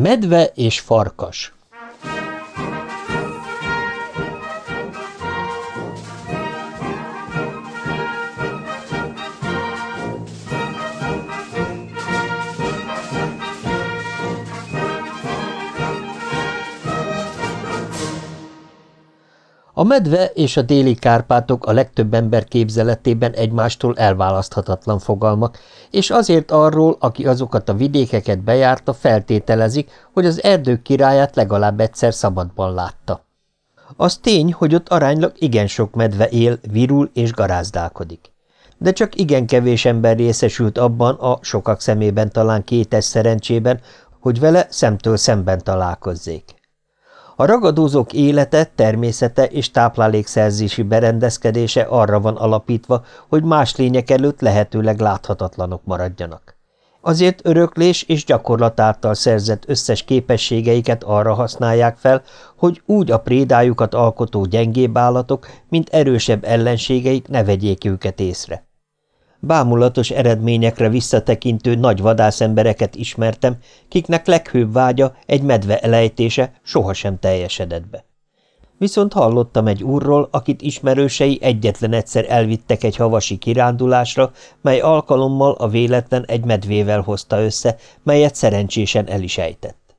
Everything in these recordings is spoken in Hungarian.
Medve és farkas medve és a déli Kárpátok a legtöbb ember képzeletében egymástól elválaszthatatlan fogalmak, és azért arról, aki azokat a vidékeket bejárta, feltételezik, hogy az erdők királyát legalább egyszer szabadban látta. Az tény, hogy ott aránylag igen sok medve él, virul és garázdálkodik. De csak igen kevés ember részesült abban a sokak szemében talán kétes szerencsében, hogy vele szemtől szemben találkozzék. A ragadózók élete, természete és táplálékszerzési berendezkedése arra van alapítva, hogy más lények előtt lehetőleg láthatatlanok maradjanak. Azért öröklés és gyakorlat által szerzett összes képességeiket arra használják fel, hogy úgy a prédájukat alkotó gyengébb állatok, mint erősebb ellenségeik ne vegyék őket észre. Bámulatos eredményekre visszatekintő nagy vadászembereket ismertem, kiknek leghőbb vágya egy medve elejtése sohasem teljesedett be. Viszont hallottam egy úrról, akit ismerősei egyetlen egyszer elvittek egy havasi kirándulásra, mely alkalommal a véletlen egy medvével hozta össze, melyet szerencsésen el is ejtett.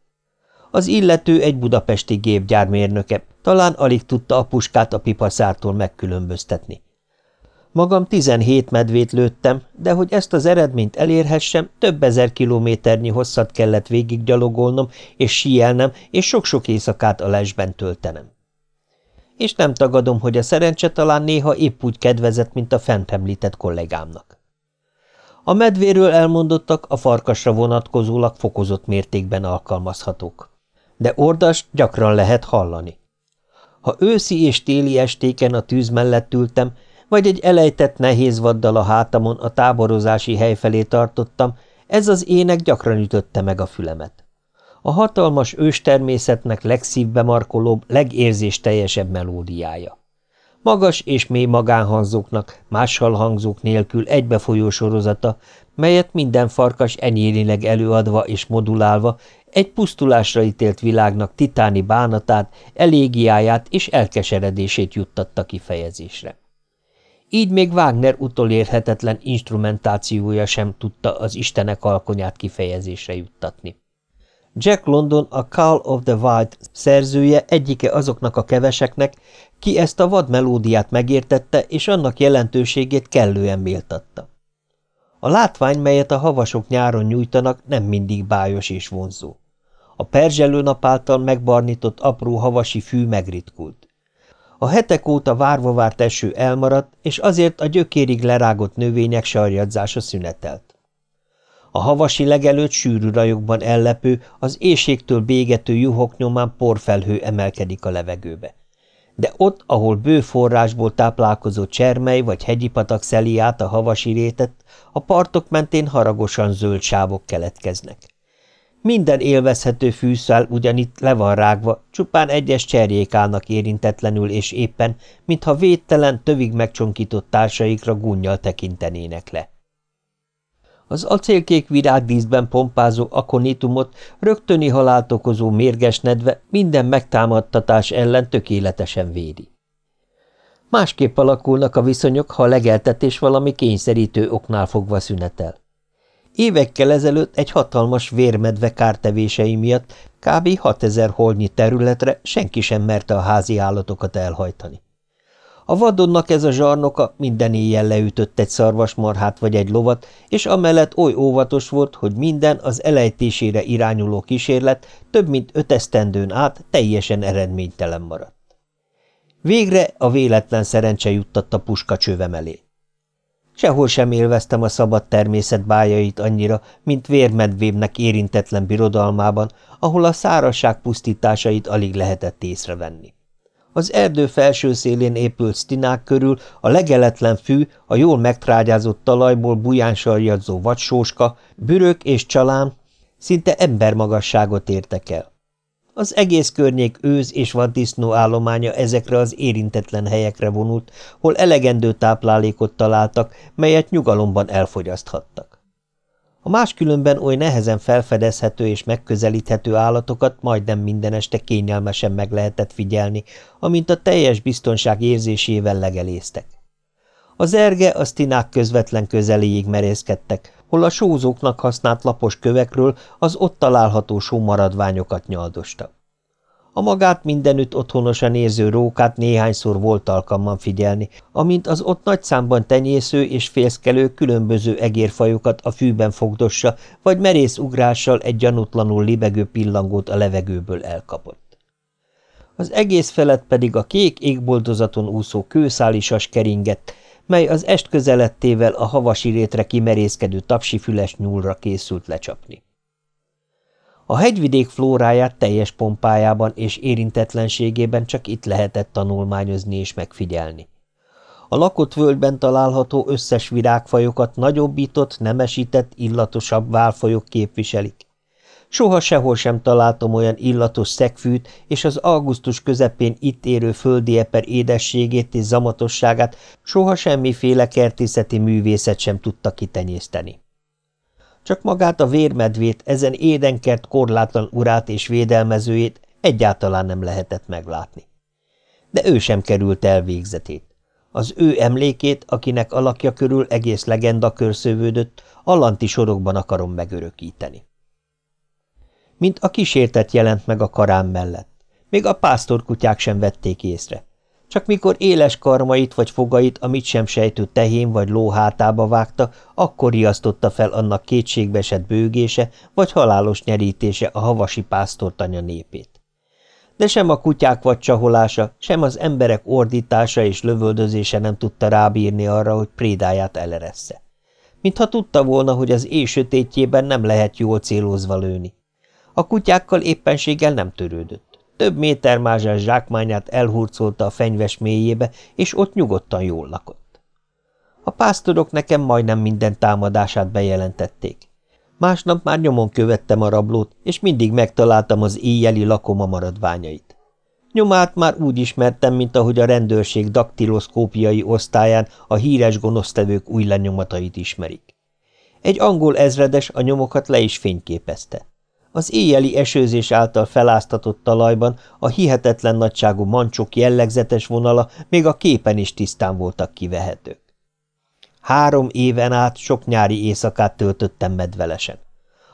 Az illető egy budapesti gépgyármérnöke, talán alig tudta a puskát a pipaszártól megkülönböztetni. Magam 17 medvét lőttem, de hogy ezt az eredményt elérhessem, több ezer kilométernyi hosszat kellett végiggyalogolnom és síelnem, és sok-sok éjszakát a lesben töltenem. És nem tagadom, hogy a szerencse talán néha épp úgy kedvezett, mint a fent említett kollégámnak. A medvéről elmondottak a farkasra vonatkozólag fokozott mértékben alkalmazhatók. De ordas gyakran lehet hallani. Ha őszi és téli estéken a tűz mellett ültem, vagy egy elejtett nehéz vaddal a hátamon a táborozási hely felé tartottam, ez az ének gyakran ütötte meg a fülemet. A hatalmas őstermészetnek legszívbe markolóbb, legérzésteljesebb melódiája. Magas és mély magánhangzóknak, mással hangzók nélkül egybefolyó sorozata, melyet minden farkas enyérileg előadva és modulálva egy pusztulásra ítélt világnak titáni bánatát, elégiáját és elkeseredését juttatta kifejezésre. Így még Wagner utolérhetetlen instrumentációja sem tudta az istenek alkonyát kifejezésre juttatni. Jack London, a Call of the Wild szerzője egyike azoknak a keveseknek, ki ezt a vad melódiát megértette, és annak jelentőségét kellően méltatta. A látvány, melyet a havasok nyáron nyújtanak, nem mindig bájos és vonzó. A perzselő nap által megbarnított apró havasi fű megritkult. A hetek óta várva várt eső elmaradt, és azért a gyökérig lerágott növények sarjadzása szünetelt. A havasi legelőtt sűrű rajokban ellepő, az éjségtől bégető juhok nyomán porfelhő emelkedik a levegőbe. De ott, ahol bő forrásból táplálkozó csermely vagy hegyi patak szeli át a havasi rétet, a partok mentén haragosan zöld sávok keletkeznek. Minden élvezhető fűszál ugyanitt le van rágva, csupán egyes cserjék állnak érintetlenül, és éppen, mintha védtelen, tövig megcsonkított társaikra gunnyal tekintenének le. Az acélkék virágdíszben pompázó akonitumot rögtöni halált okozó mérges nedve minden megtámadtatás ellen tökéletesen védi. Másképp alakulnak a viszonyok, ha a legeltetés valami kényszerítő oknál fogva szünetel. Évekkel ezelőtt egy hatalmas vérmedve kártevései miatt kb. 6000 holnyi területre senki sem merte a házi állatokat elhajtani. A vadonnak ez a zsarnoka minden éjjel leütött egy szarvasmarhát vagy egy lovat, és amellett oly óvatos volt, hogy minden az elejtésére irányuló kísérlet több mint öt esztendőn át teljesen eredménytelen maradt. Végre a véletlen szerencse juttatta puska csövem elé. Sehol sem élveztem a szabad természet bájait annyira, mint vérmedvémnek érintetlen birodalmában, ahol a szárasság pusztításait alig lehetett észrevenni. Az erdő felső szélén épült stinák körül a legeletlen fű, a jól megtrágyázott talajból buján sarjadzó vadsóska, bürök és csalán szinte embermagasságot értek el. Az egész környék őz és vaddisznó állománya ezekre az érintetlen helyekre vonult, hol elegendő táplálékot találtak, melyet nyugalomban elfogyaszthattak. A máskülönben oly nehezen felfedezhető és megközelíthető állatokat majdnem minden este kényelmesen meg lehetett figyelni, amint a teljes biztonság érzésével legeléztek. Az erge a tinák közvetlen közeléig merészkedtek, hol a sózóknak használt lapos kövekről az ott található sómaradványokat nyaldosta. A magát mindenütt otthonosan érző rókát néhányszor volt alkalman figyelni, amint az ott nagy számban tenyésző és fészkelő különböző egérfajokat a fűben fogdossa, vagy merész ugrással egy gyanútlanul libegő pillangót a levegőből elkapott. Az egész felett pedig a kék égboldozaton úszó kőszálisas keringett, mely az est közelettével a havasi rétre kimerészkedő tapsifüles nyúlra készült lecsapni. A hegyvidék flóráját teljes pompájában és érintetlenségében csak itt lehetett tanulmányozni és megfigyelni. A lakott völgyben található összes virágfajokat nagyobbított, nemesített, illatosabb válfajok képviselik. Soha sehol sem találtam olyan illatos szegfűt, és az augusztus közepén itt érő földi eper édességét és zamatosságát soha semmiféle kertészeti művészet sem tudta kitenyészteni. Csak magát a vérmedvét, ezen édenkert korlátlan urát és védelmezőjét egyáltalán nem lehetett meglátni. De ő sem került el végzetét. Az ő emlékét, akinek alakja körül egész legenda körszövődött, allanti sorokban akarom megörökíteni. Mint a kísértet jelent meg a karám mellett. Még a pásztorkutyák sem vették észre. Csak mikor éles karmait vagy fogait a mit sem sejtő tehén vagy ló hátába vágta, akkor riasztotta fel annak kétségbeesett bőgése vagy halálos nyerítése a havasi pásztortanya népét. De sem a kutyák vagy csaholása, sem az emberek ordítása és lövöldözése nem tudta rábírni arra, hogy prédáját eleressze. Mintha tudta volna, hogy az éj sötétjében nem lehet jól célozva lőni. A kutyákkal éppenséggel nem törődött. Több méter mázsás zsákmányát elhurcolta a fenyves mélyébe, és ott nyugodtan jól lakott. A pásztorok nekem majdnem minden támadását bejelentették. Másnap már nyomon követtem a rablót, és mindig megtaláltam az éjjeli lakoma maradványait. Nyomát már úgy ismertem, mint ahogy a rendőrség daktiloszkópiai osztályán a híres gonosztevők új lenyomatait ismerik. Egy angol ezredes a nyomokat le is fényképezte. Az éjjeli esőzés által feláztatott talajban a hihetetlen nagyságú mancsok jellegzetes vonala még a képen is tisztán voltak kivehetők. Három éven át sok nyári éjszakát töltöttem medvelesen.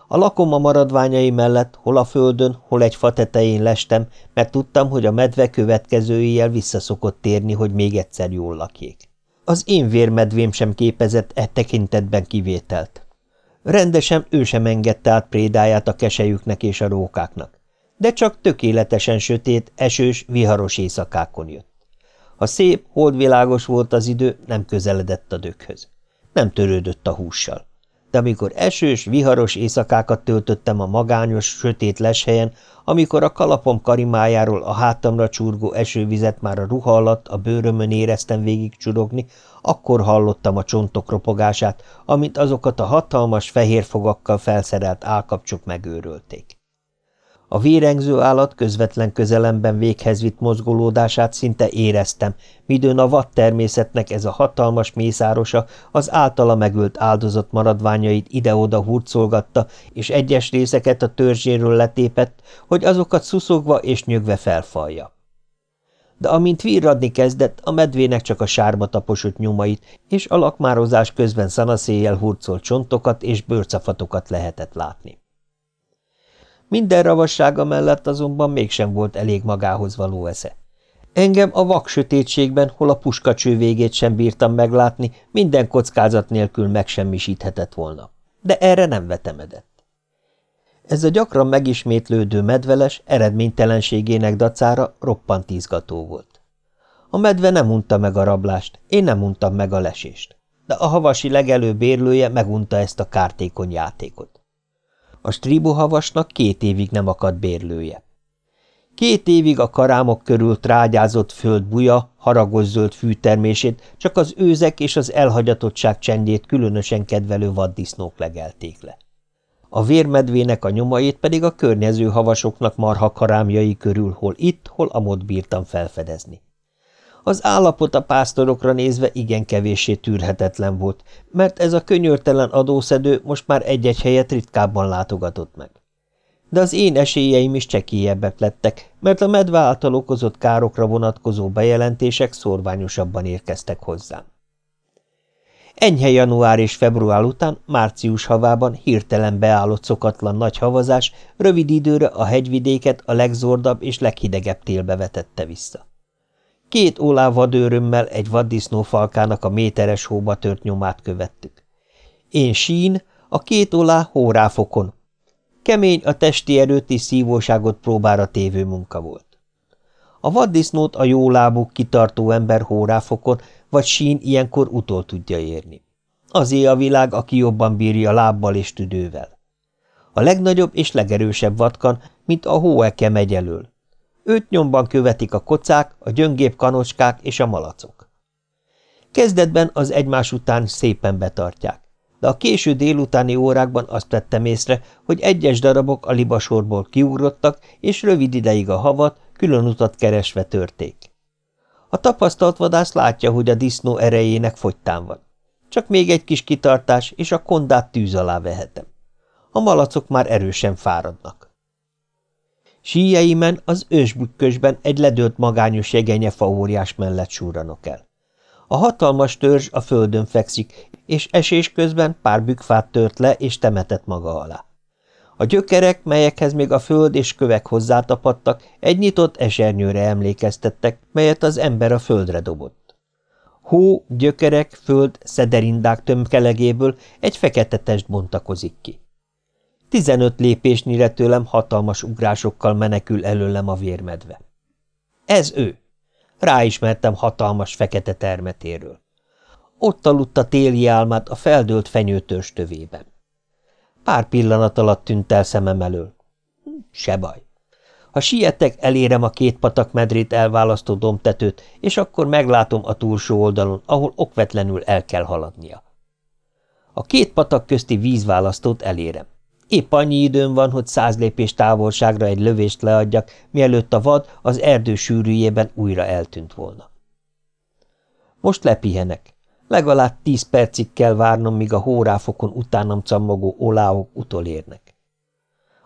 A lakoma maradványai mellett hol a földön, hol egy fa tetején lestem, mert tudtam, hogy a medve következő éjjel visszaszokott térni, hogy még egyszer jól lakjék. Az én vérmedvém sem képezett e tekintetben kivételt. Rendesen ő sem engedte át prédáját a kesejüknek és a rókáknak, de csak tökéletesen sötét, esős, viharos éjszakákon jött. Ha szép, holdvilágos volt az idő, nem közeledett a dökhöz. Nem törődött a hússal. De amikor esős, viharos éjszakákat töltöttem a magányos, sötét leshelyen, amikor a kalapom karimájáról a hátamra csurgó esővizet már a ruha alatt a bőrömön éreztem végig csurogni, akkor hallottam a csontok ropogását, amint azokat a hatalmas fehér fogakkal felszerelt állkapcsok megőrölték. A vérengző állat közvetlen közelemben véghez vitt mozgolódását szinte éreztem, midőn a vad természetnek ez a hatalmas mészárosa az általa megölt áldozat maradványait ide-oda hurcolgatta, és egyes részeket a törzséről letépett, hogy azokat szuszogva és nyögve felfalja. De amint virradni kezdett, a medvének csak a sárba taposott nyomait, és a lakmározás közben szanaszéjjel hurcolt csontokat és bőrcafatokat lehetett látni. Minden ravassága mellett azonban mégsem volt elég magához való esze. Engem a vak sötétségben, hol a puskacső végét sem bírtam meglátni, minden kockázat nélkül megsemmisíthetett volna. De erre nem vetemedett. Ez a gyakran megismétlődő medveles eredménytelenségének dacára roppant izgató volt. A medve nem unta meg a rablást, én nem untam meg a lesést, de a havasi legelőbb érlője megunta ezt a kártékony játékot. A stríbuhavasnak két évig nem akadt bérlője. Két évig a karámok körül trágyázott föld buja, haragos zöld fűtermését csak az őzek és az elhagyatottság csendjét különösen kedvelő vaddisznók legelték le. A vérmedvének a nyomait pedig a környező havasoknak marha karámjai körül hol itt, hol amott bírtam felfedezni. Az állapot a pásztorokra nézve igen kevéssé tűrhetetlen volt, mert ez a könyörtelen adószedő most már egy-egy helyet ritkábban látogatott meg. De az én esélyeim is csekélyebbek lettek, mert a medve által okozott károkra vonatkozó bejelentések szorványosabban érkeztek hozzám. Enyhe január és február után március havában hirtelen beállott szokatlan nagy havazás rövid időre a hegyvidéket a legzordabb és leghidegebb télbe vetette vissza. Két ólá vadőrömmel egy vaddisznófalkának a méteres hóba tört nyomát követtük. Én sín, a két ólá hóráfokon. Kemény a testi erőt és szívóságot próbára tévő munka volt. A vaddisznót a jó lábú, kitartó ember hóráfokon vagy sín ilyenkor utol tudja érni. Azé a világ, aki jobban bírja lábbal és tüdővel. A legnagyobb és legerősebb vatkan, mint a hóeke megy elől. Őt nyomban követik a kocák, a gyöngébb kanocskák és a malacok. Kezdetben az egymás után szépen betartják, de a késő délutáni órákban azt vettem észre, hogy egyes darabok a libasorból kiugrottak, és rövid ideig a havat külön utat keresve törték. A tapasztalt vadász látja, hogy a disznó erejének fogytán van. Csak még egy kis kitartás, és a kondát tűz alá vehetem. A malacok már erősen fáradnak. Síjeimen az ősbükkösben egy ledőlt magányos jegenyefa óriás mellett súranok el. A hatalmas törzs a földön fekszik, és esés közben pár bükfát tört le és temetett maga alá. A gyökerek, melyekhez még a föld és kövek hozzátapadtak, egy nyitott esernyőre emlékeztettek, melyet az ember a földre dobott. Hó, gyökerek, föld, szederindák tömkelegéből egy fekete test bontakozik ki. Tizenöt lépésnyire tőlem hatalmas ugrásokkal menekül előlem a vérmedve. Ez ő. Ráismertem hatalmas fekete termetéről. Ott aludt a téli álmát a feldőlt fenyőtörs tövében. Pár pillanat alatt tűnt el szemem elől. Se baj. Ha sietek, elérem a két patak medrét elválasztó domtetőt, és akkor meglátom a túlsó oldalon, ahol okvetlenül el kell haladnia. A két patak közti vízválasztót elérem. Épp annyi időm van, hogy száz lépés távolságra egy lövést leadjak, mielőtt a vad az erdő sűrűjében újra eltűnt volna. Most lepihenek. Legalább tíz percig kell várnom, míg a hóráfokon utánam cammogó oláok utolérnek.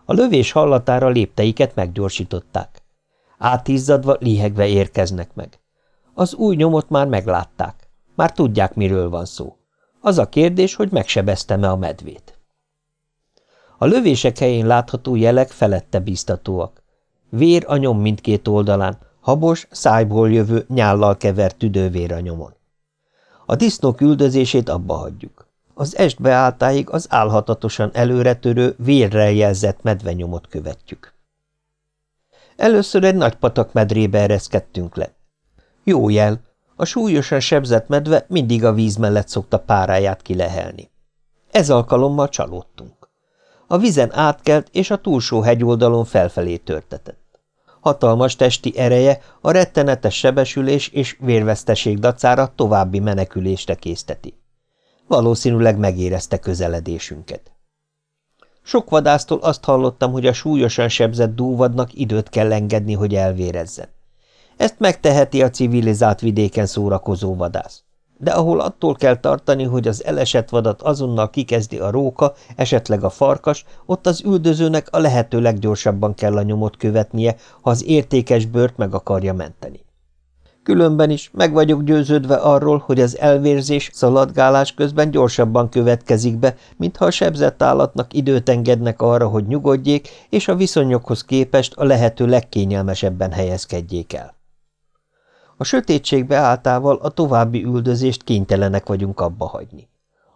A lövés hallatára lépteiket meggyorsították. Átizzadva, lihegve érkeznek meg. Az új nyomot már meglátták. Már tudják, miről van szó. Az a kérdés, hogy megsebeztem-e a medvét. A lövések helyén látható jelek felette biztatóak. Vér a nyom mindkét oldalán, habos, szájból jövő, nyállal kevert tüdővér a nyomon. A disznók üldözését abba hagyjuk. Az est beálltáig az álhatatosan előretörő, vérrel jelzett medvenyomot követjük. Először egy nagy patak medrébe ereszkedtünk le. Jó jel, a súlyosan sebzett medve mindig a víz mellett szokta páráját kilehelni. Ez alkalommal csalódtunk. A vizen átkelt, és a túlsó hegyoldalon felfelé törtetett. Hatalmas testi ereje a rettenetes sebesülés és vérveszteség dacára további menekülésre készteti. Valószínűleg megérezte közeledésünket. Sok vadásztól azt hallottam, hogy a súlyosan sebzett dúvadnak időt kell engedni, hogy elvérezzen. Ezt megteheti a civilizált vidéken szórakozó vadász de ahol attól kell tartani, hogy az elesett vadat azonnal kikezdi a róka, esetleg a farkas, ott az üldözőnek a lehető leggyorsabban kell a nyomot követnie, ha az értékes bőrt meg akarja menteni. Különben is meg vagyok győződve arról, hogy az elvérzés szaladgálás közben gyorsabban következik be, mintha a sebzett állatnak időt engednek arra, hogy nyugodjék, és a viszonyokhoz képest a lehető legkényelmesebben helyezkedjék el. A sötétség beálltával a további üldözést kénytelenek vagyunk abba hagyni.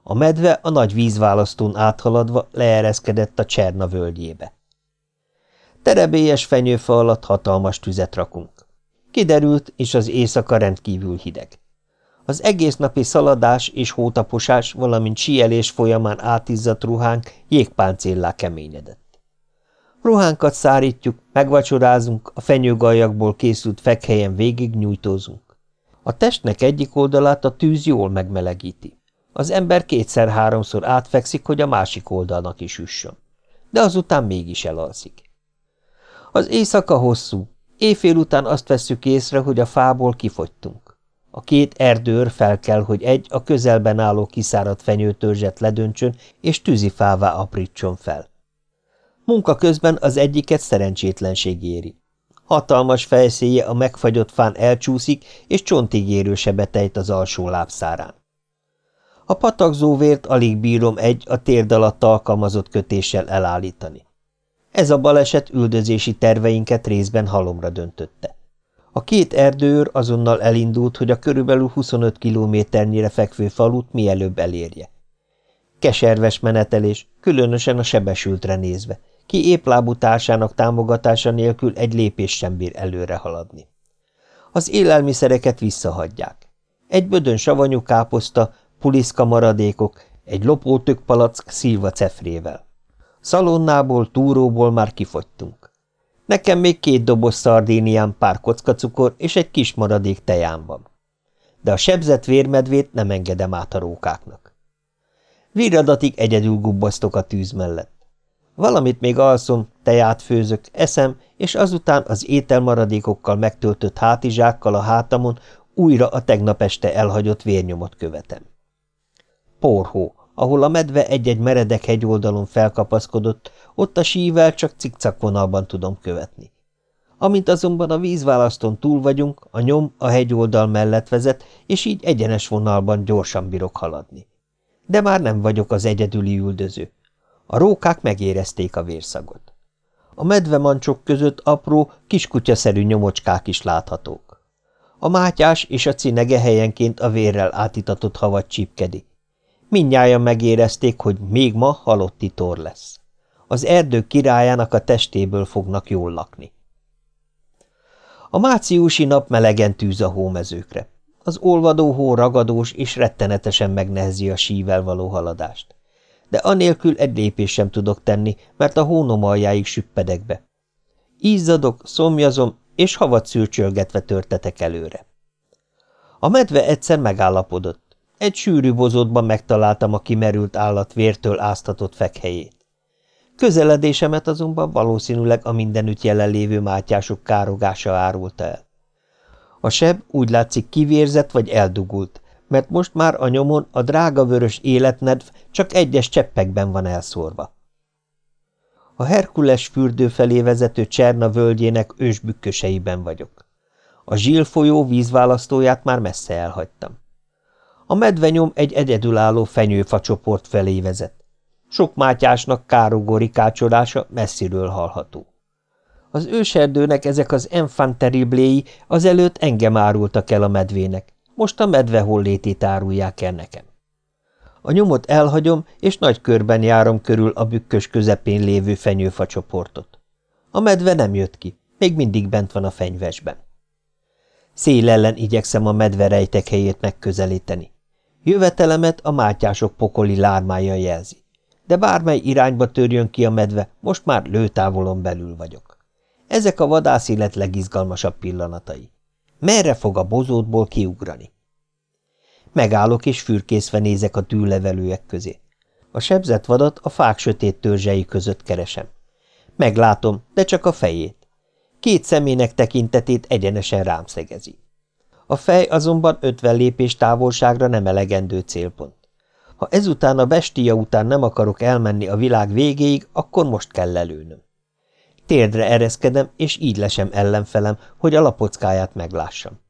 A medve a nagy vízválasztón áthaladva leereszkedett a Cserna völgyébe. Terebélyes fenyőfa alatt hatalmas tüzet rakunk. Kiderült, és az éjszaka rendkívül hideg. Az egész napi szaladás és hótaposás, valamint sielés folyamán átizzadt ruhánk jégpáncéllá keményedett. Ruhánkat szárítjuk, megvacsorázunk, a fenyőgaljakból készült fekhelyen végig nyújtózunk. A testnek egyik oldalát a tűz jól megmelegíti. Az ember kétszer-háromszor átfekszik, hogy a másik oldalnak is üssön. De azután mégis elalszik. Az éjszaka hosszú. Éjfél után azt vesszük észre, hogy a fából kifogytunk. A két erdőr fel kell, hogy egy a közelben álló kiszáradt fenyőtörzset ledöntsön és tűzifává aprítson fel. Munka közben az egyiket szerencsétlenség éri. Hatalmas fejszéje a megfagyott fán elcsúszik, és csontig érő sebetejt az alsó lábszárán. A patakzóvért alig bírom egy a térd alatt alkalmazott kötéssel elállítani. Ez a baleset üldözési terveinket részben halomra döntötte. A két erdőr azonnal elindult, hogy a körülbelül 25 kilométernyire fekvő falut mielőbb elérje. Keserves menetelés, különösen a sebesültre nézve, ki éplábú társának támogatása nélkül egy lépés sem bír előre haladni. Az élelmiszereket visszahagyják. Egy bödön savanyú káposzta, puliszka maradékok, egy lopótök palack szilva cefrével. Szalonnából, túróból már kifogytunk. Nekem még két doboz szardénián, pár kocka cukor és egy kis maradék tejám van. De a sebzett vérmedvét nem engedem át a rókáknak. Viradatig egyedül gubbasztok a tűz mellett. Valamit még alszom, teját főzök, eszem, és azután az ételmaradékokkal megtöltött hátizsákkal a hátamon újra a tegnap este elhagyott vérnyomot követem. Porhó, ahol a medve egy-egy meredek hegyoldalon felkapaszkodott, ott a sível csak cikcak vonalban tudom követni. Amint azonban a vízválaszton túl vagyunk, a nyom a hegyoldal mellett vezet, és így egyenes vonalban gyorsan bírok haladni. De már nem vagyok az egyedüli üldöző. A rókák megérezték a vérszagot. A medvemancsok között apró, kiskutyaszerű nyomocskák is láthatók. A mátyás és a cinege helyenként a vérrel átitatott havat csípkedi. Mindnyájan megérezték, hogy még ma halotti tor lesz. Az erdő királyának a testéből fognak jól lakni. A márciusi nap melegen tűz a hómezőkre. Az olvadó hó ragadós és rettenetesen megnehezi a sível való haladást. De anélkül egy lépés sem tudok tenni, mert a hónom aljáig süppedek be. Ízzadok, szomjazom, és havat szürcsölgetve törtetek előre. A medve egyszer megállapodott. Egy sűrű bozótban megtaláltam a kimerült állat vértől áztatott fekhelyét. Közeledésemet azonban valószínűleg a mindenütt jelenlévő mátyások károgása árulta el. A seb úgy látszik kivérzett vagy eldugult, mert most már a nyomon a drága vörös életnedv csak egyes cseppekben van elszórva. A Herkules fürdő felé vezető Cserna völgyének ősbükköseiben vagyok. A Zsil folyó vízválasztóját már messze elhagytam. A medvenyom egy egyedülálló fenyőfacsoport felé vezet. Sok mátyásnak károgó rikácsolása messziről hallható. Az őserdőnek ezek az enfant terribléi azelőtt engem árultak el a medvének, most a medve hollétét árulják el nekem. A nyomot elhagyom, és nagy körben járom körül a bükkös közepén lévő fenyőfacsoportot. A medve nem jött ki, még mindig bent van a fenyvesben. Szél ellen igyekszem a medve rejtek helyét megközelíteni. Jövetelemet a mátyások pokoli lármája jelzi. De bármely irányba törjön ki a medve, most már lőtávolon belül vagyok. Ezek a vadász élet legizgalmasabb pillanatai. Merre fog a bozótból kiugrani? Megállok és fürkészve nézek a tűlevelőek közé. A sebzett vadat a fák sötét törzsei között keresem. Meglátom, de csak a fejét. Két szemének tekintetét egyenesen rám szegezi. A fej azonban ötven lépés távolságra nem elegendő célpont. Ha ezután a bestia után nem akarok elmenni a világ végéig, akkor most kell lelőnöm. Térdre ereszkedem, és így lesem ellenfelem, hogy a lapockáját meglássam.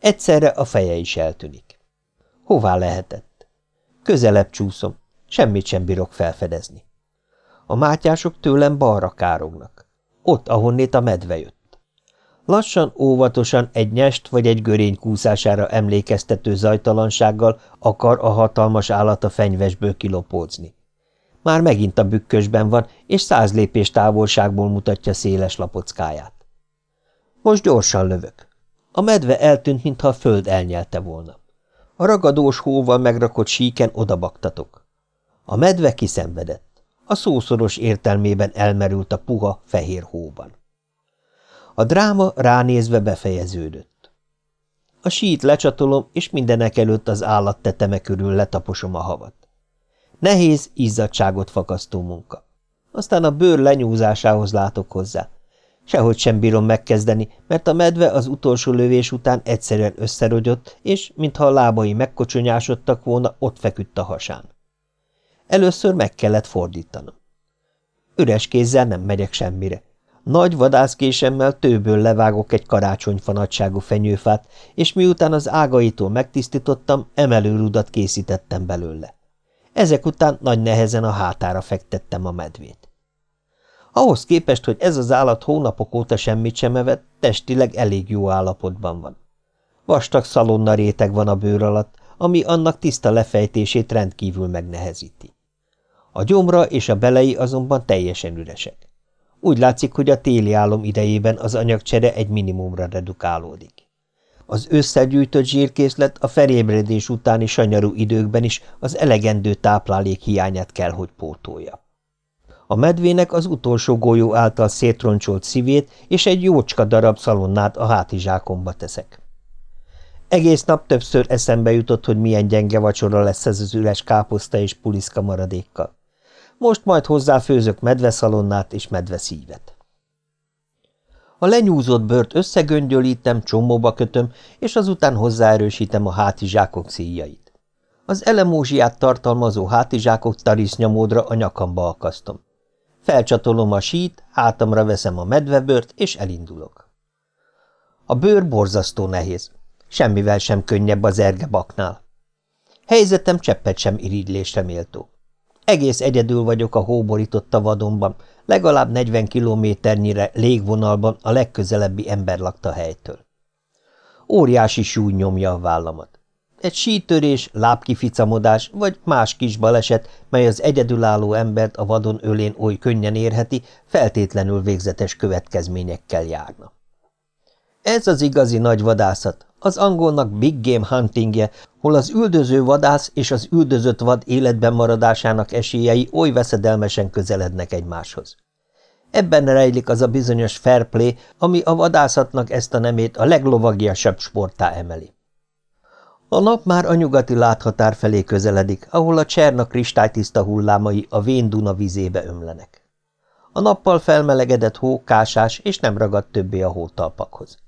Egyszerre a feje is eltűnik. Hová lehetett? Közelebb csúszom, semmit sem bírok felfedezni. A mátyások tőlem balra kárognak. Ott, ahonnét a medve jött. Lassan, óvatosan egy nyest vagy egy görény kúszására emlékeztető zajtalansággal akar a hatalmas állat a fenyvesből kilopózni. Már megint a bükkösben van, és száz lépés távolságból mutatja széles lapockáját. Most gyorsan lövök. A medve eltűnt, mintha a föld elnyelte volna. A ragadós hóval megrakott síken odabaktatok. A medve kiszenvedett. A szószoros értelmében elmerült a puha, fehér hóban. A dráma ránézve befejeződött. A sít lecsatolom, és mindenek előtt az állat teteme körül letaposom a havat. Nehéz, izzadságot fakasztó munka. Aztán a bőr lenyúzásához látok hozzá. Sehogy sem bírom megkezdeni, mert a medve az utolsó lövés után egyszerűen összerogyott, és, mintha a lábai megkocsonyásodtak volna, ott feküdt a hasán. Először meg kellett fordítanom. Üres kézzel nem megyek semmire. Nagy vadászkésemmel tőből levágok egy karácsonyfa nagyságú fenyőfát, és miután az ágaitól megtisztítottam, emelőrudat készítettem belőle. Ezek után nagy nehezen a hátára fektettem a medvét. Ahhoz képest, hogy ez az állat hónapok óta semmit sem evett, testileg elég jó állapotban van. Vastag szalonna réteg van a bőr alatt, ami annak tiszta lefejtését rendkívül megnehezíti. A gyomra és a belei azonban teljesen üresek. Úgy látszik, hogy a téli álom idejében az anyagcsere egy minimumra redukálódik. Az ősszel gyűjtött zsírkészlet a felébredés utáni sanyarú időkben is az elegendő táplálék hiányát kell, hogy pótolja. A medvének az utolsó golyó által szétroncsolt szívét és egy jócska darab szalonnát a hátizsákomba teszek. Egész nap többször eszembe jutott, hogy milyen gyenge vacsora lesz ez az üres káposzta és puliszka maradékkal. Most majd hozzáfőzök medveszalonnát és medveszívet. A lenyúzott bört összegöngyölítem, csomóba kötöm, és azután hozzáerősítem a hátizsákok szíjait. Az elemózsiát tartalmazó hátizsákok tarisznyamódra a nyakamba akasztom. Felcsatolom a sít, hátamra veszem a medvebört, és elindulok. A bőr borzasztó nehéz. Semmivel sem könnyebb az erge baknál. Helyzetem cseppet sem irigylésre méltó. Egész egyedül vagyok a hóborította vadonban, legalább 40 kilométernyire légvonalban a legközelebbi ember lakta helytől. Óriási súly nyomja a vállamat. Egy sítörés, lábkificamodás vagy más kis baleset, mely az egyedülálló embert a vadon ölén oly könnyen érheti, feltétlenül végzetes következményekkel járna. Ez az igazi nagy vadászat, az angolnak Big Game Huntingje, hol az üldöző vadász és az üldözött vad életben maradásának esélyei oly veszedelmesen közelednek egymáshoz. Ebben rejlik az a bizonyos fair play, ami a vadászatnak ezt a nemét a leglovagiasabb sportá emeli. A nap már a nyugati láthatár felé közeledik, ahol a Cserna kristálytiszta hullámai a vén Duna vizébe ömlenek. A nappal felmelegedett hó kásás, és nem ragadt többé a hótalpakhoz.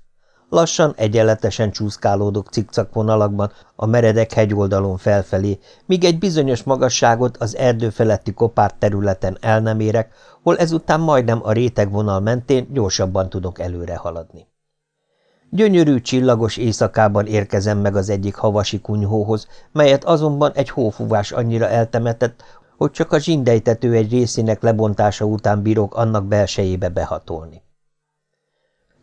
Lassan, egyenletesen csúszkálódok cikcak vonalakban a meredek hegyoldalon felfelé, míg egy bizonyos magasságot az erdő feletti kopárt területen el nem érek, hol ezután majdnem a rétegvonal mentén gyorsabban tudok előre haladni. Gyönyörű csillagos éjszakában érkezem meg az egyik havasi kunyhóhoz, melyet azonban egy hófúvás annyira eltemetett, hogy csak a zsindejtető egy részének lebontása után bírok annak belsejébe behatolni.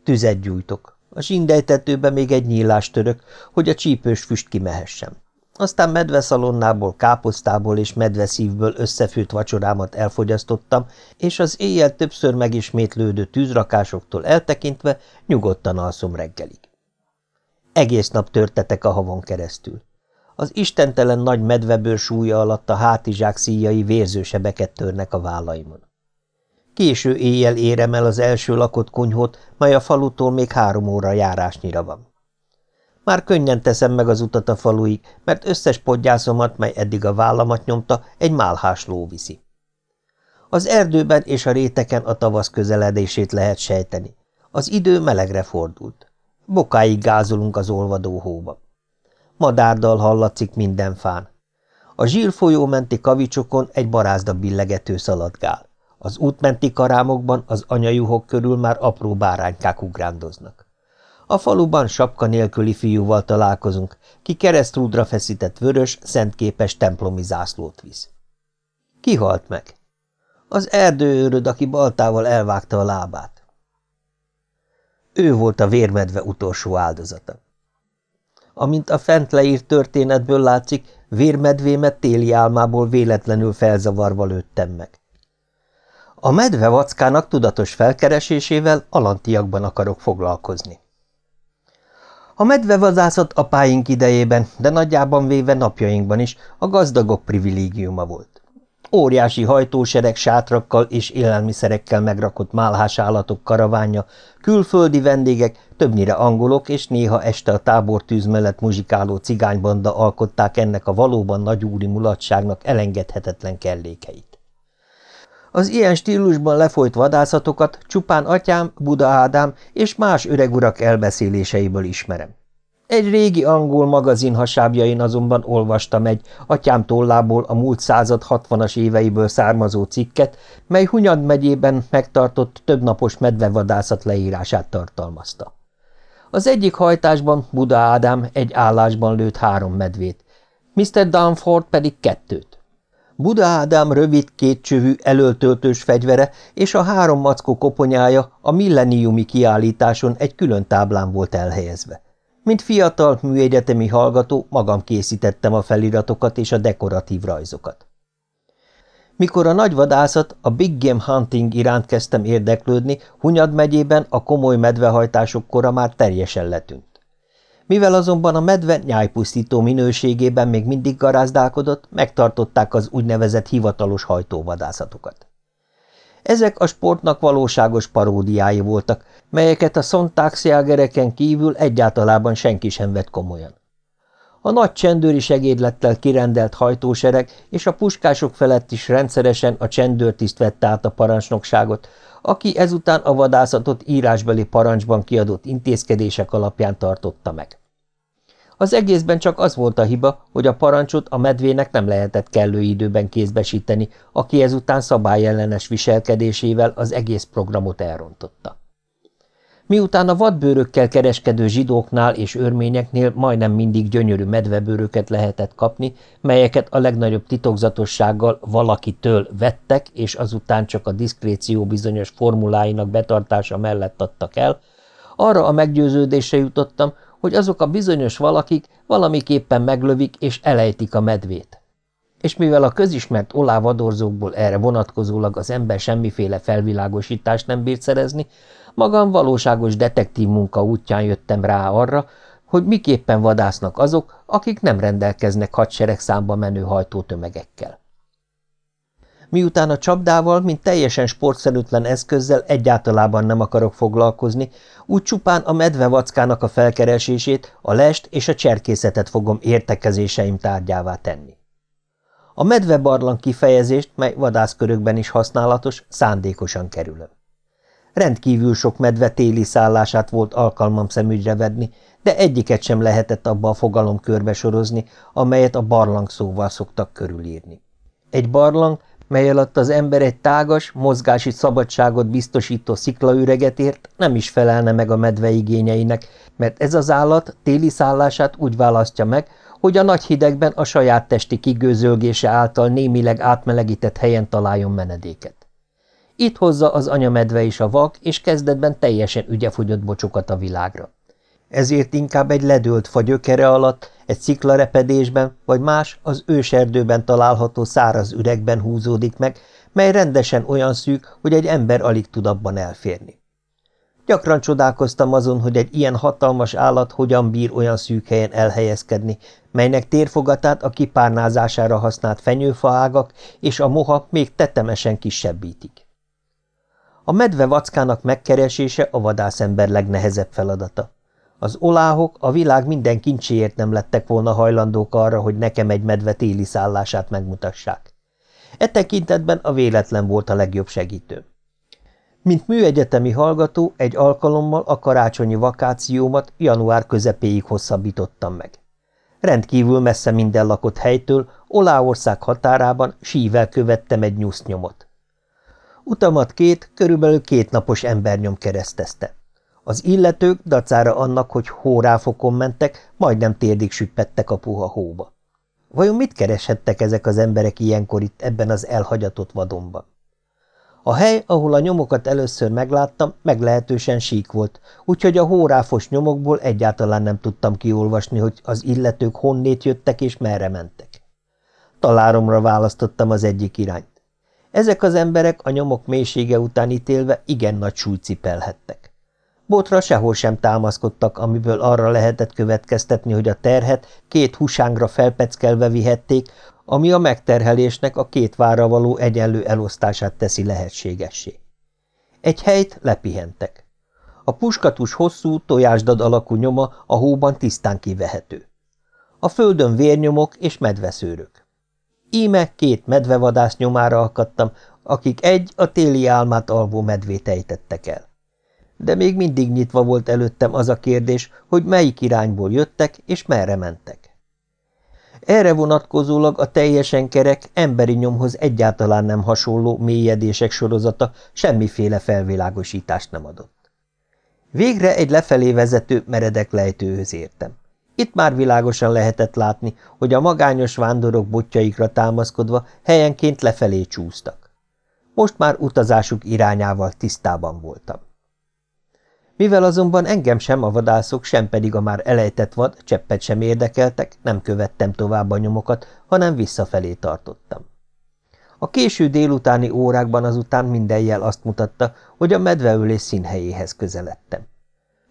Tüzet gyújtok. A zsindejtetőbe még egy nyílást török, hogy a csípős füst kimehessen. Aztán medveszalonnából, káposztából és medveszívből összefőtt vacsorámat elfogyasztottam, és az éjjel többször megismétlődő tűzrakásoktól eltekintve nyugodtan alszom reggelig. Egész nap törtetek a havon keresztül. Az istentelen nagy medvebőr súlya alatt a hátizsák szíjai vérzősebeket törnek a vállaimon. Késő éjjel érem el az első lakott kunyhót, mely a falutól még három óra járásnyira van. Már könnyen teszem meg az utat a faluig, mert összes podgyászomat, mely eddig a vállamat nyomta, egy málhás ló viszi. Az erdőben és a réteken a tavasz közeledését lehet sejteni. Az idő melegre fordult. Bokáig gázolunk az olvadó hóba. Madárdal hallatszik minden fán. A zsírfolyó menti kavicsokon egy barázda billegető szaladgál. Az útmenti karámokban az anyajuhok körül már apró báránykák ugrándoznak. A faluban sapka nélküli fiúval találkozunk, ki keresztrúdra feszített vörös, szentképes templomi zászlót visz. Ki halt meg? Az erdőőröd, aki baltával elvágta a lábát. Ő volt a vérmedve utolsó áldozata. Amint a fent leírt történetből látszik, vérmedvémet téli álmából véletlenül felzavarva lőttem meg. A medve vackának tudatos felkeresésével alantiakban akarok foglalkozni. A medvevadászat apáink idejében, de nagyjában véve napjainkban is a gazdagok privilégiuma volt. Óriási hajtósereg sátrakkal és élelmiszerekkel megrakott málhás állatok karavánja, külföldi vendégek, többnyire angolok és néha este a tábortűz mellett muzsikáló cigánybanda alkották ennek a valóban nagyúri mulatságnak elengedhetetlen kellékeit. Az ilyen stílusban lefolyt vadászatokat csupán atyám, Buda Ádám és más öregurak elbeszéléseiből ismerem. Egy régi angol magazin hasábjain azonban olvastam egy atyám tollából a múlt század hatvanas éveiből származó cikket, mely Hunyad megyében megtartott többnapos medvevadászat leírását tartalmazta. Az egyik hajtásban Buda Ádám egy állásban lőtt három medvét, Mr. Dunford pedig kettőt. Buda Ádám rövid, kétcsövű, elöltöltős fegyvere és a három mackó koponyája a milleniumi kiállításon egy külön táblán volt elhelyezve. Mint fiatal műegyetemi hallgató magam készítettem a feliratokat és a dekoratív rajzokat. Mikor a nagy vadászat, a Big Game Hunting iránt kezdtem érdeklődni, Hunyad megyében a komoly medvehajtások kora már teljesen letűnt. Mivel azonban a medve nyájpusztító minőségében még mindig garázdálkodott, megtartották az úgynevezett hivatalos hajtóvadászatokat. Ezek a sportnak valóságos paródiái voltak, melyeket a szontáxjágereken kívül egyáltalában senki sem vett komolyan. A nagy csendőri segédlettel kirendelt hajtósereg és a puskások felett is rendszeresen a csendőrtiszt vette át a parancsnokságot, aki ezután a vadászatot írásbeli parancsban kiadott intézkedések alapján tartotta meg. Az egészben csak az volt a hiba, hogy a parancsot a medvének nem lehetett kellő időben kézbesíteni, aki ezután szabályellenes viselkedésével az egész programot elrontotta. Miután a vadbőrökkel kereskedő zsidóknál és örményeknél majdnem mindig gyönyörű medvebőröket lehetett kapni, melyeket a legnagyobb titokzatossággal valakitől vettek, és azután csak a diszkréció bizonyos formuláinak betartása mellett adtak el, arra a meggyőződésre jutottam, hogy azok a bizonyos valakik valamiképpen meglövik és elejtik a medvét. És mivel a közismert olávadorzókból erre vonatkozólag az ember semmiféle felvilágosítást nem bírt szerezni, magam valóságos detektív munka útján jöttem rá arra, hogy miképpen vadásznak azok, akik nem rendelkeznek hadsereg számba menő hajtótömegekkel. Miután a csapdával, mint teljesen sportszerűtlen eszközzel egyáltalában nem akarok foglalkozni, úgy csupán a medvevackának a felkeresését, a lest és a cserkészetet fogom értekezéseim tárgyává tenni. A medvebarlang kifejezést, mely vadászkörökben is használatos, szándékosan kerülöm. Rendkívül sok medve téli szállását volt alkalmam szemügyre vedni, de egyiket sem lehetett abba a fogalom körbe sorozni, amelyet a barlang szóval szoktak körülírni. Egy barlang, mely alatt az ember egy tágas, mozgási szabadságot biztosító sziklaüreget ért, nem is felelne meg a medve igényeinek, mert ez az állat téli szállását úgy választja meg, hogy a nagy hidegben a saját testi kigőzölgése által némileg átmelegített helyen találjon menedéket. Itt hozza az anyamedve is a vak, és kezdetben teljesen ügyefogyott bocsokat a világra. Ezért inkább egy ledőlt fa gyökere alatt, egy sziklarepedésben, vagy más, az őserdőben található száraz üregben húzódik meg, mely rendesen olyan szűk, hogy egy ember alig tud abban elférni. Gyakran csodálkoztam azon, hogy egy ilyen hatalmas állat hogyan bír olyan szűk helyen elhelyezkedni, melynek térfogatát a kipárnázására használt fenyőfaágak és a moha még tetemesen kisebbítik. A medve vackának megkeresése a vadászember legnehezebb feladata. Az oláhok a világ minden kincséért nem lettek volna hajlandók arra, hogy nekem egy medve téli szállását megmutassák. E tekintetben a véletlen volt a legjobb segítő. Mint műegyetemi hallgató egy alkalommal a karácsonyi vakációmat január közepéig hosszabbítottam meg. Rendkívül messze minden lakott helytől, Oláország határában sível követtem egy nyusznyomot. Utamat két, körülbelül két napos embernyom keresztezte. Az illetők, dacára annak, hogy hóráfokon mentek, majdnem térdig süppettek a puha hóba. Vajon mit kereshettek ezek az emberek ilyenkor itt ebben az elhagyatott vadonban? A hely, ahol a nyomokat először megláttam, meglehetősen sík volt, úgyhogy a hóráfos nyomokból egyáltalán nem tudtam kiolvasni, hogy az illetők honnét jöttek és merre mentek. Taláromra választottam az egyik irányt. Ezek az emberek a nyomok mélysége után ítélve igen nagy súlyt. Botra sehol sem támaszkodtak, amiből arra lehetett következtetni, hogy a terhet két husángra felpeckelve vihették, ami a megterhelésnek a két várra való egyenlő elosztását teszi lehetségessé. Egy helyt lepihentek. A puskatus hosszú, tojásdad alakú nyoma a hóban tisztán kivehető. A földön vérnyomok és medveszőrök. Íme két medvevadász nyomára akadtam, akik egy a téli álmát alvó medvét ejtettek el. De még mindig nyitva volt előttem az a kérdés, hogy melyik irányból jöttek és merre mentek. Erre vonatkozólag a teljesen kerek, emberi nyomhoz egyáltalán nem hasonló mélyedések sorozata semmiféle felvilágosítást nem adott. Végre egy lefelé vezető meredek lejtőhöz értem. Itt már világosan lehetett látni, hogy a magányos vándorok botjaikra támaszkodva helyenként lefelé csúsztak. Most már utazásuk irányával tisztában voltam. Mivel azonban engem sem a vadászok, sem pedig a már elejtett vad cseppet sem érdekeltek, nem követtem tovább a nyomokat, hanem visszafelé tartottam. A késő délutáni órákban azután minden jel azt mutatta, hogy a medveülés színhelyéhez közeledtem.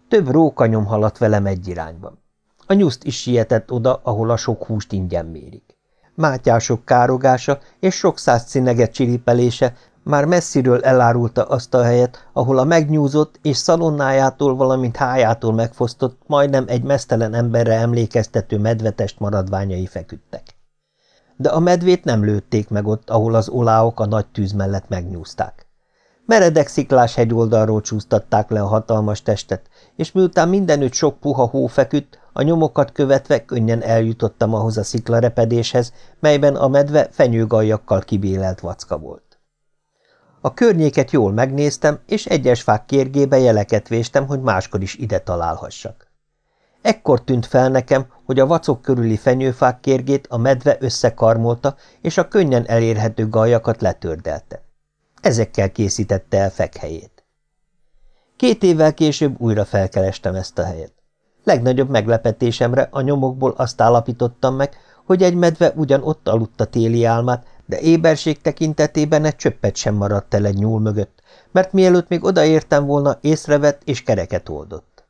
Több rókanyom haladt velem egy irányban. A nyuszt is sietett oda, ahol a sok húst ingyen mérik. Mátyások károgása és sok száz cineget csiripelése már messziről elárulta azt a helyet, ahol a megnyúzott és szalonnájától, valamint hájától megfosztott, majdnem egy mesztelen emberre emlékeztető medvetest maradványai feküdtek. De a medvét nem lőtték meg ott, ahol az oláok a nagy tűz mellett megnyúzták. Meredek sziklás hegyoldalról csúsztatták le a hatalmas testet, és miután mindenütt sok puha hó feküdt, a nyomokat követve könnyen eljutottam ahhoz a sziklarepedéshez, melyben a medve fenyőgaljakkal kibélelt vacka volt. A környéket jól megnéztem, és egyes fák kérgébe jeleket véstem, hogy máskor is ide találhassak. Ekkor tűnt fel nekem, hogy a vacok körüli fenyőfák kérgét a medve összekarmolta, és a könnyen elérhető gajakat letördelte. Ezekkel készítette el fekhelyét. Két évvel később újra felkerestem ezt a helyet. Legnagyobb meglepetésemre a nyomokból azt állapítottam meg, hogy egy medve ugyan ott aludt a téli álmát, de éberség tekintetében egy csöppet sem maradt el egy nyúl mögött, mert mielőtt még odaértem volna, észrevett és kereket oldott.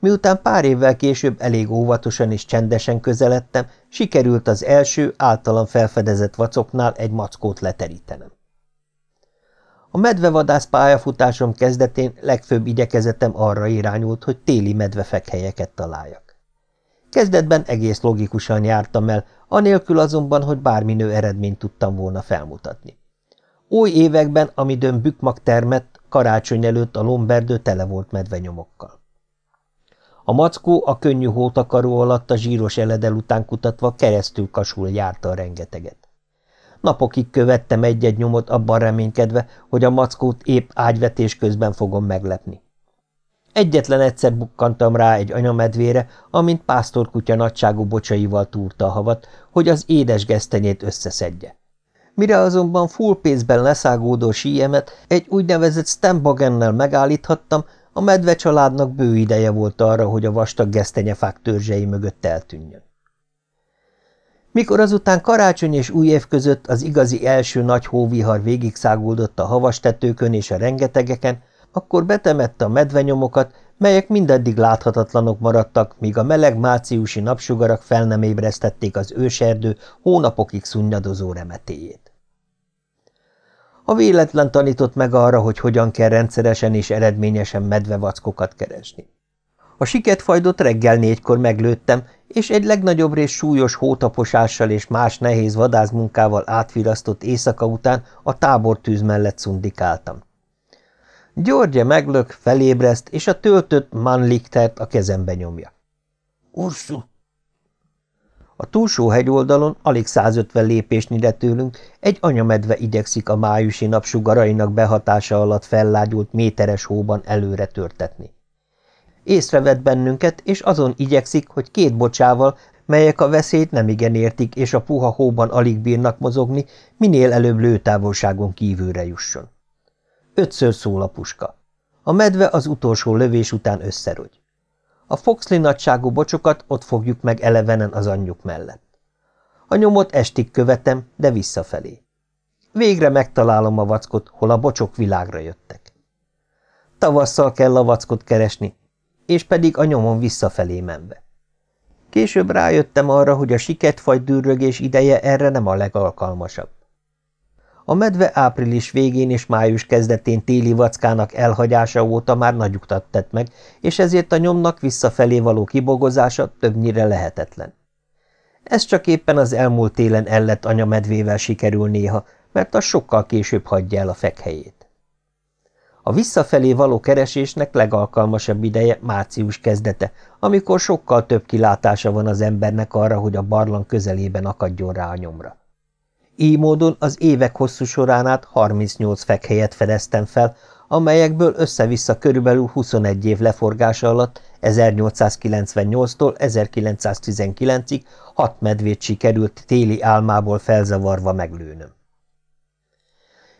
Miután pár évvel később elég óvatosan és csendesen közeledtem, sikerült az első, általam felfedezett vacoknál egy mackót leterítenem. A medvevadász pályafutásom kezdetén legfőbb igyekezetem arra irányult, hogy téli medvefekhelyeket találjak. Kezdetben egész logikusan jártam el, anélkül azonban, hogy bárminő eredményt tudtam volna felmutatni. Új években, amidőn bükmag termett, karácsony előtt a lomberdő tele volt medvenyomokkal. A mackó a könnyű hótakaró alatt a zsíros eledel után kutatva keresztül kasul járta a rengeteget. Napokig követtem egy-egy nyomot abban reménykedve, hogy a mackót épp ágyvetés közben fogom meglepni. Egyetlen egyszer bukkantam rá egy anyamedvére, amint pásztorkutya nagyságú bocsaival túrta a havat, hogy az édes gesztenyét összeszedje. Mire azonban full pénzben leszágódó síjemet egy úgynevezett stembagennel megállíthattam, a medve családnak bő ideje volt arra, hogy a vastag gesztenyefák törzsei mögött eltűnjön. Mikor azután karácsony és új év között az igazi első nagy hóvihar végigszágódott a havastetőkön és a rengetegeken, akkor betemette a medvenyomokat, melyek mindaddig láthatatlanok maradtak, míg a meleg márciusi napsugarak fel nem ébresztették az őserdő hónapokig szunnyadozó remetéjét. A véletlen tanított meg arra, hogy hogyan kell rendszeresen és eredményesen medvevackokat keresni. A siketfajdot reggel négykor meglőttem, és egy legnagyobb rész súlyos hótaposással és más nehéz vadászmunkával átvirasztott éjszaka után a tábortűz mellett szundikáltam. Györgye meglök, felébreszt, és a töltött manliktert a kezembe nyomja. Ursu! A túlsó hegyoldalon, alig 150 lépésnyire tőlünk, egy anyamedve igyekszik a májusi napsugarainak behatása alatt fellágyult méteres hóban előre törtetni. Észrevett bennünket, és azon igyekszik, hogy két bocsával, melyek a veszélyt nemigen értik, és a puha hóban alig bírnak mozogni, minél előbb lőtávolságon kívülre jusson. Ötször szól a puska. A medve az utolsó lövés után összerogy. A foxli nagyságú bocsokat ott fogjuk meg elevenen az anyjuk mellett. A nyomot estig követem, de visszafelé. Végre megtalálom a vackot, hol a bocsok világra jöttek. Tavasszal kell a vackot keresni, és pedig a nyomon visszafelé menve. Később rájöttem arra, hogy a siketfaj dűrögés ideje erre nem a legalkalmasabb. A medve április végén és május kezdetén téli vackának elhagyása óta már nagy utat tett meg, és ezért a nyomnak visszafelé való kibogozása többnyire lehetetlen. Ez csak éppen az elmúlt télen ellett anyamedvével sikerül néha, mert az sokkal később hagyja el a fekhelyét. A visszafelé való keresésnek legalkalmasabb ideje március kezdete, amikor sokkal több kilátása van az embernek arra, hogy a barlang közelében akadjon rá a nyomra. Így módon az évek hosszú során át 38 fekhelyet fedeztem fel, amelyekből össze-vissza körülbelül 21 év leforgása alatt 1898-tól 1919-ig hat medvét sikerült téli álmából felzavarva meglőnöm.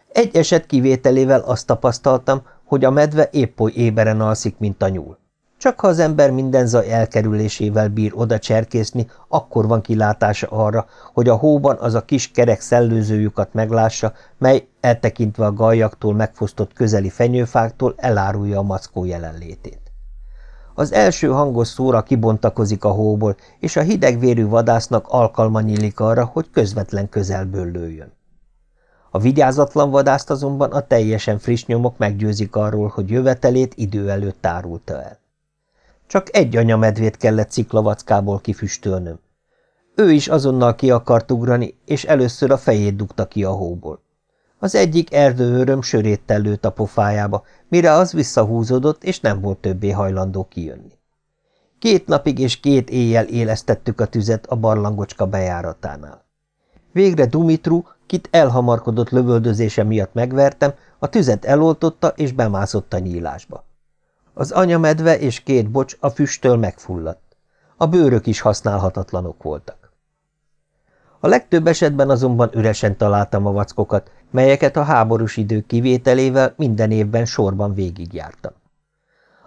Egy eset kivételével azt tapasztaltam, hogy a medve épp oly éberen alszik, mint a nyúl. Csak ha az ember minden zaj elkerülésével bír oda cserkészni, akkor van kilátása arra, hogy a hóban az a kis kerek szellőzőjukat meglássa, mely, eltekintve a gajaktól megfosztott közeli fenyőfáktól, elárulja a mackó jelenlétét. Az első hangos szóra kibontakozik a hóból, és a hidegvérű vadásznak alkalma nyílik arra, hogy közvetlen közelből lőjön. A vigyázatlan vadászt azonban a teljesen friss nyomok meggyőzik arról, hogy jövetelét idő előtt tárulta el. Csak egy anyamedvét kellett sziklavackából kifüstölnöm. Ő is azonnal ki akart ugrani, és először a fejét dugta ki a hóból. Az egyik erdőőröm sörét tellőtt a pofájába, mire az visszahúzódott, és nem volt többé hajlandó kijönni. Két napig és két éjjel élesztettük a tüzet a barlangocska bejáratánál. Végre Dumitru, kit elhamarkodott lövöldözése miatt megvertem, a tüzet eloltotta és bemászott a nyílásba. Az anyamedve és két bocs a füsttől megfulladt. A bőrök is használhatatlanok voltak. A legtöbb esetben azonban üresen találtam a vackokat, melyeket a háborús idők kivételével minden évben sorban végigjártam.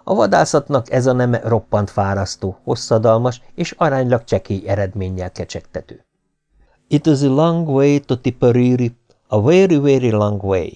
A vadászatnak ez a neme roppant fárasztó, hosszadalmas és aránylag csekély eredménnyel kecsegtető. It is a long way to Tipperary, a very, very long way.